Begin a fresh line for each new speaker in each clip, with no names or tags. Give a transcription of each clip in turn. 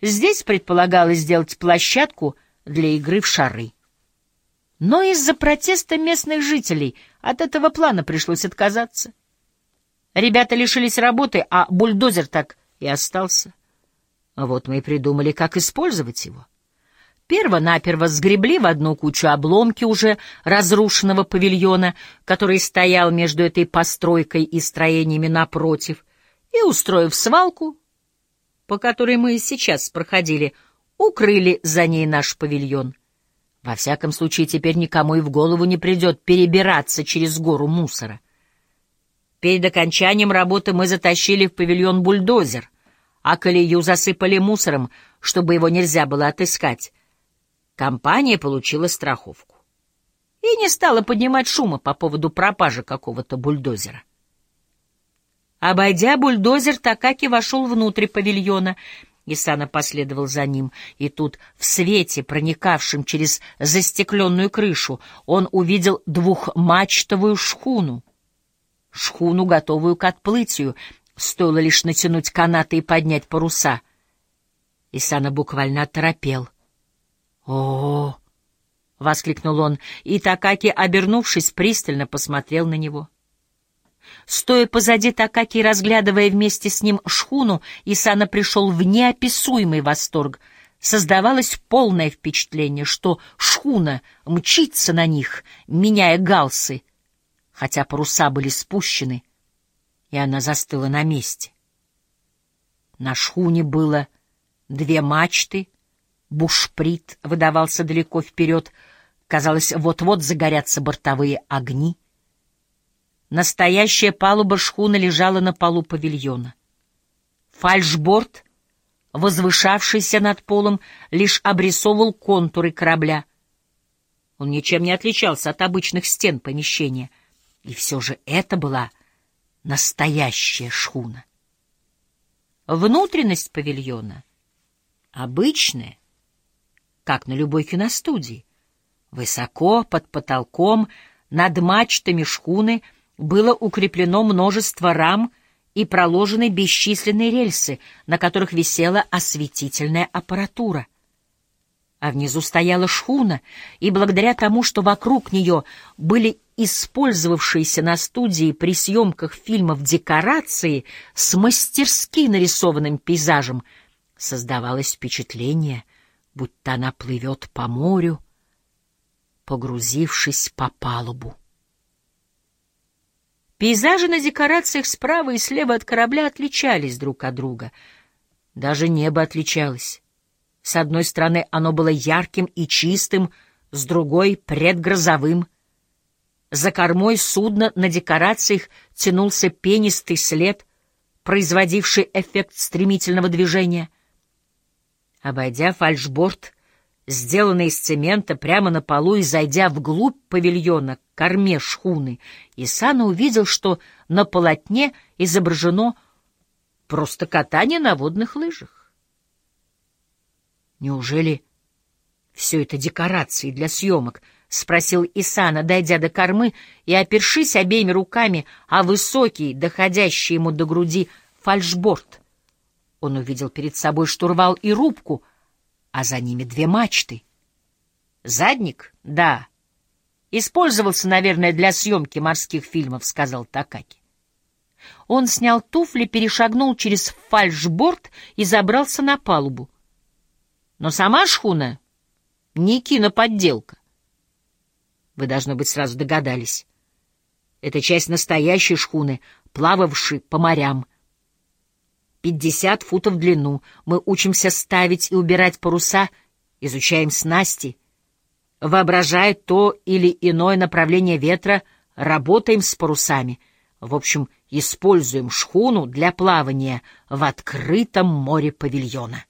Здесь предполагалось сделать площадку для игры в шары. Но из-за протеста местных жителей от этого плана пришлось отказаться. Ребята лишились работы, а бульдозер так и остался. Вот мы и придумали, как использовать его. Перво-наперво сгребли в одну кучу обломки уже разрушенного павильона, который стоял между этой постройкой и строениями напротив, и, устроив свалку, по которой мы сейчас проходили, укрыли за ней наш павильон. Во всяком случае, теперь никому и в голову не придет перебираться через гору мусора. Перед окончанием работы мы затащили в павильон бульдозер, а колею засыпали мусором, чтобы его нельзя было отыскать. Компания получила страховку и не стала поднимать шума по поводу пропажи какого-то бульдозера. Обойдя бульдозер, Такаки вошел внутрь павильона. Исана последовал за ним, и тут, в свете, проникавшем через застекленную крышу, он увидел двухмачтовую шхуну. Шхуну, готовую к отплытию, стоило лишь натянуть канаты и поднять паруса. Исана буквально оторопел — о, воскликнул он, и Такаки, обернувшись, пристально посмотрел на него. Стоя позади Такаки, разглядывая вместе с ним шхуну, Исана пришел в неописуемый восторг. Создавалось полное впечатление, что шхуна мчится на них, меняя галсы, хотя паруса были спущены, и она застыла на месте. На шхуне было две мачты — Бушприт выдавался далеко вперед. Казалось, вот-вот загорятся бортовые огни. Настоящая палуба шхуны лежала на полу павильона. Фальшборд, возвышавшийся над полом, лишь обрисовывал контуры корабля. Он ничем не отличался от обычных стен помещения. И все же это была настоящая шхуна. Внутренность павильона — обычная, как на любой киностудии. Высоко, под потолком, над мачтами шхуны было укреплено множество рам и проложены бесчисленные рельсы, на которых висела осветительная аппаратура. А внизу стояла шхуна, и благодаря тому, что вокруг нее были использовавшиеся на студии при съемках фильмов декорации с мастерски нарисованным пейзажем, создавалось впечатление — будто она плывет по морю, погрузившись по палубу. Пейзажи на декорациях справа и слева от корабля отличались друг от друга. Даже небо отличалось. С одной стороны оно было ярким и чистым, с другой — предгрозовым. За кормой судна на декорациях тянулся пенистый след, производивший эффект стремительного движения — Обойдя фальшборд, сделанный из цемента прямо на полу и зайдя вглубь павильона к корме шхуны, Исана увидел, что на полотне изображено просто катание на водных лыжах. «Неужели все это декорации для съемок?» — спросил Исана, дойдя до кормы и опершись обеими руками о высокий, доходящий ему до груди, фальшборд — он увидел перед собой штурвал и рубку, а за ними две мачты. «Задник? Да. Использовался, наверное, для съемки морских фильмов», — сказал Такаки. Он снял туфли, перешагнул через фальшборд и забрался на палубу. Но сама шхуна — не киноподделка. Вы, должно быть, сразу догадались. Это часть настоящей шхуны, плававшей по морям — Пятьдесят футов в длину. Мы учимся ставить и убирать паруса, изучаем снасти. Воображая то или иное направление ветра, работаем с парусами. В общем, используем шхуну для плавания в открытом море павильона.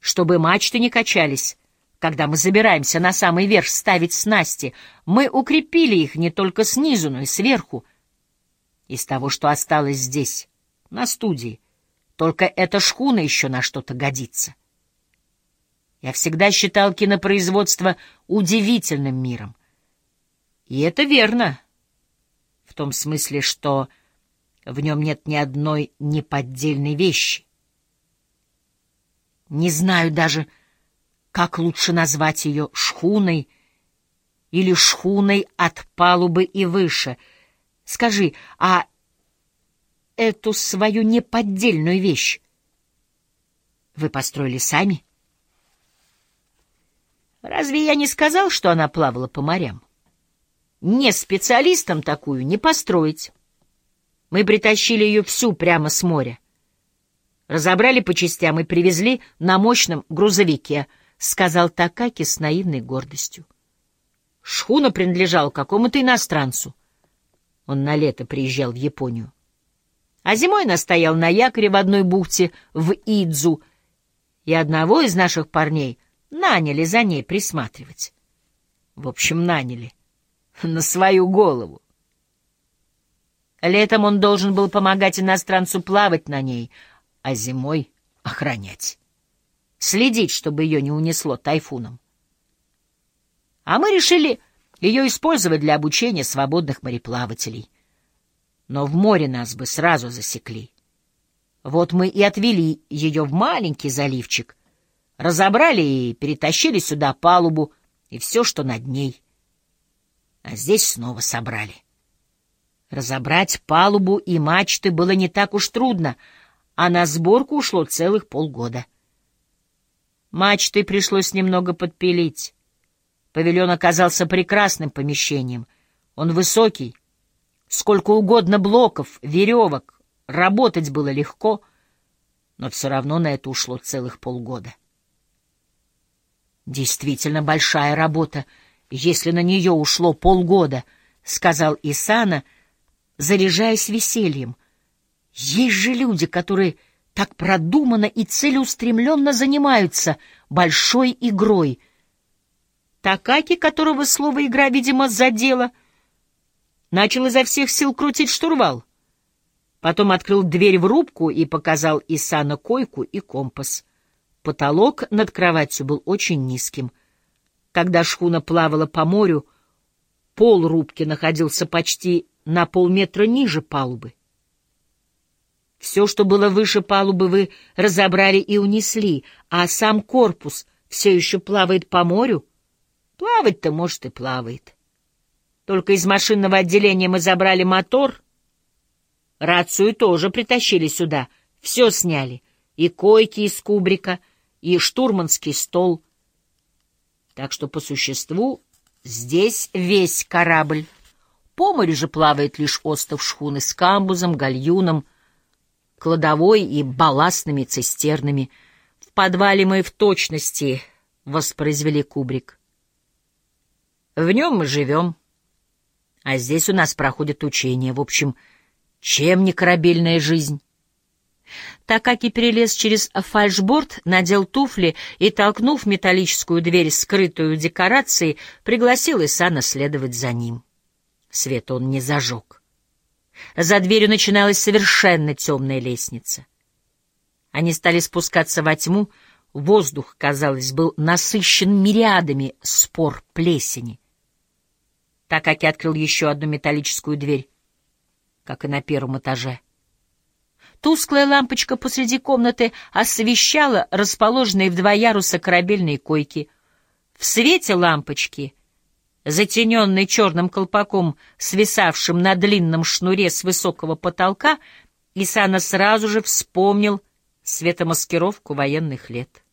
Чтобы мачты не качались, когда мы забираемся на самый верх ставить снасти, мы укрепили их не только снизу, но и сверху. Из того, что осталось здесь, на студии. Только эта шхуна еще на что-то годится. Я всегда считал кинопроизводство удивительным миром. И это верно, в том смысле, что в нем нет ни одной неподдельной вещи. Не знаю даже, как лучше назвать ее, шхуной или шхуной от палубы и выше. Скажи, а эту свою неподдельную вещь вы построили сами? Разве я не сказал, что она плавала по морям? Не специалистам такую не построить. Мы притащили ее всю прямо с моря. Разобрали по частям и привезли на мощном грузовике, — сказал Такаки с наивной гордостью. Шхуна принадлежала какому-то иностранцу. Он на лето приезжал в Японию. А зимой настоял на якоре в одной бухте в Идзу, и одного из наших парней наняли за ней присматривать. В общем, наняли. На свою голову. Летом он должен был помогать иностранцу плавать на ней, а зимой — охранять. Следить, чтобы ее не унесло тайфуном. А мы решили ее использовать для обучения свободных мореплавателей. Но в море нас бы сразу засекли. Вот мы и отвели ее в маленький заливчик, разобрали и перетащили сюда палубу и все, что над ней. А здесь снова собрали. Разобрать палубу и мачты было не так уж трудно — а на сборку ушло целых полгода. Мачты пришлось немного подпилить. Павильон оказался прекрасным помещением. Он высокий, сколько угодно блоков, веревок, работать было легко, но все равно на это ушло целых полгода. «Действительно большая работа, если на нее ушло полгода», — сказал Исана, заряжаясь весельем — есть же люди, которые так продуманно и целеустремленно занимаются большой игрой. Такаки, которого слово «игра», видимо, задело, начал изо всех сил крутить штурвал. Потом открыл дверь в рубку и показал Исана койку и компас. Потолок над кроватью был очень низким. Когда шхуна плавала по морю, пол рубки находился почти на полметра ниже палубы. Все, что было выше палубы, вы разобрали и унесли, а сам корпус все еще плавает по морю? Плавать-то, может, и плавает. Только из машинного отделения мы забрали мотор. Рацию тоже притащили сюда. Все сняли. И койки из кубрика, и штурманский стол. Так что, по существу, здесь весь корабль. По морю же плавает лишь остов шхуны с камбузом, гальюном, кладовой и балластными цистернами. В подвале мы в точности воспроизвели кубрик. В нем мы живем, а здесь у нас проходит учение. В общем, чем не корабельная жизнь? Так как и перелез через фальшборд, надел туфли и, толкнув металлическую дверь, скрытую декорацией, пригласил Исана следовать за ним. Свет он не зажег. За дверью начиналась совершенно темная лестница. Они стали спускаться во тьму, воздух, казалось, был насыщен мириадами спор плесени. Такаки открыл еще одну металлическую дверь, как и на первом этаже. Тусклая лампочка посреди комнаты освещала расположенные в два яруса корабельные койки. В свете лампочки — затененный черным колпаком, свисавшим на длинном шнуре с высокого потолка, Исана сразу же вспомнил светомаскировку военных лет.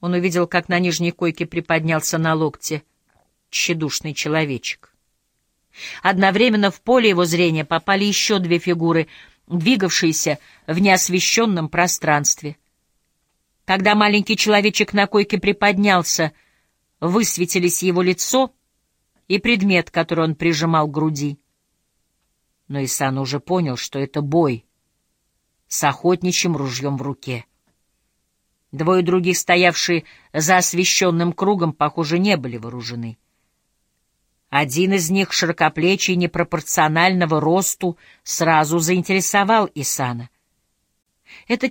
Он увидел, как на нижней койке приподнялся на локте тщедушный человечек. Одновременно в поле его зрения попали еще две фигуры, двигавшиеся в неосвещенном пространстве. Когда маленький человечек на койке приподнялся — высветились его лицо и предмет, который он прижимал к груди. Но Исан уже понял, что это бой с охотничьим ружьем в руке. Двое других, стоявшие за освещенным кругом, похоже, не были вооружены. Один из них, широкоплечий, непропорционального росту, сразу заинтересовал Исана —